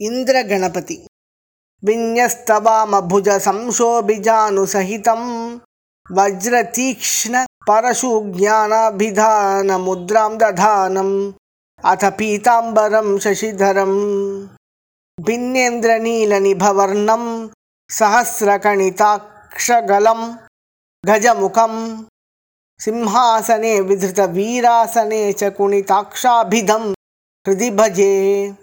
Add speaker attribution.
Speaker 1: इन्द्रगणपति। विन्यस्तवामभुजसंशोभिजानुसहितं वज्रतीक्ष्णपरशुज्ञानाभिधानमुद्रां दधानम् अथ पीताम्बरं शशिधरं। भिन्नेन्द्रनीलनिभवर्णं सहस्रकणिताक्षगलं गजमुखं। सिंहासने विधृतवीरासने च कुणिताक्षाभिधं हृदि भजे।